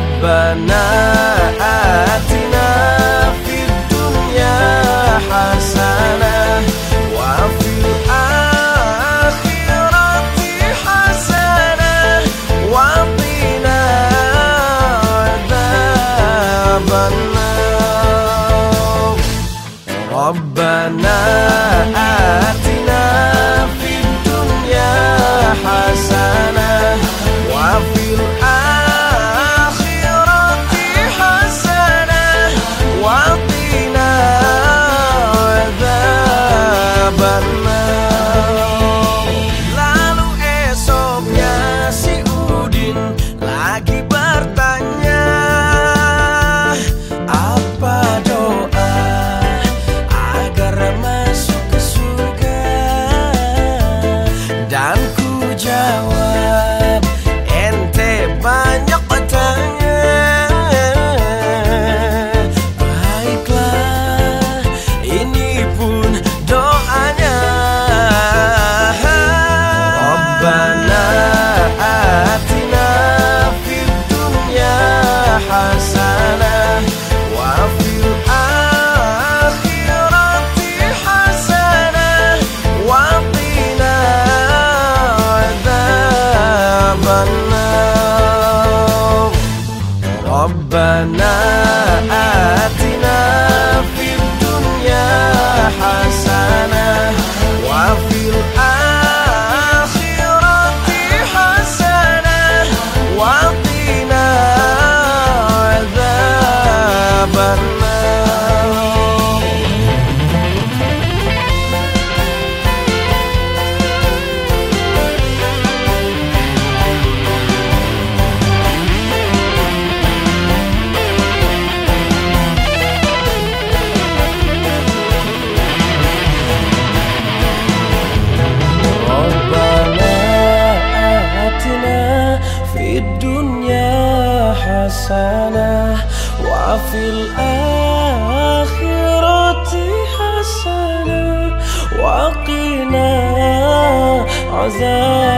ربنا آتنا في الدنيا حسنة وفي الآخرة حسنة وقنا عذاب النار. ربنا lugar وفي الآخرة حسنة وقنا عذاب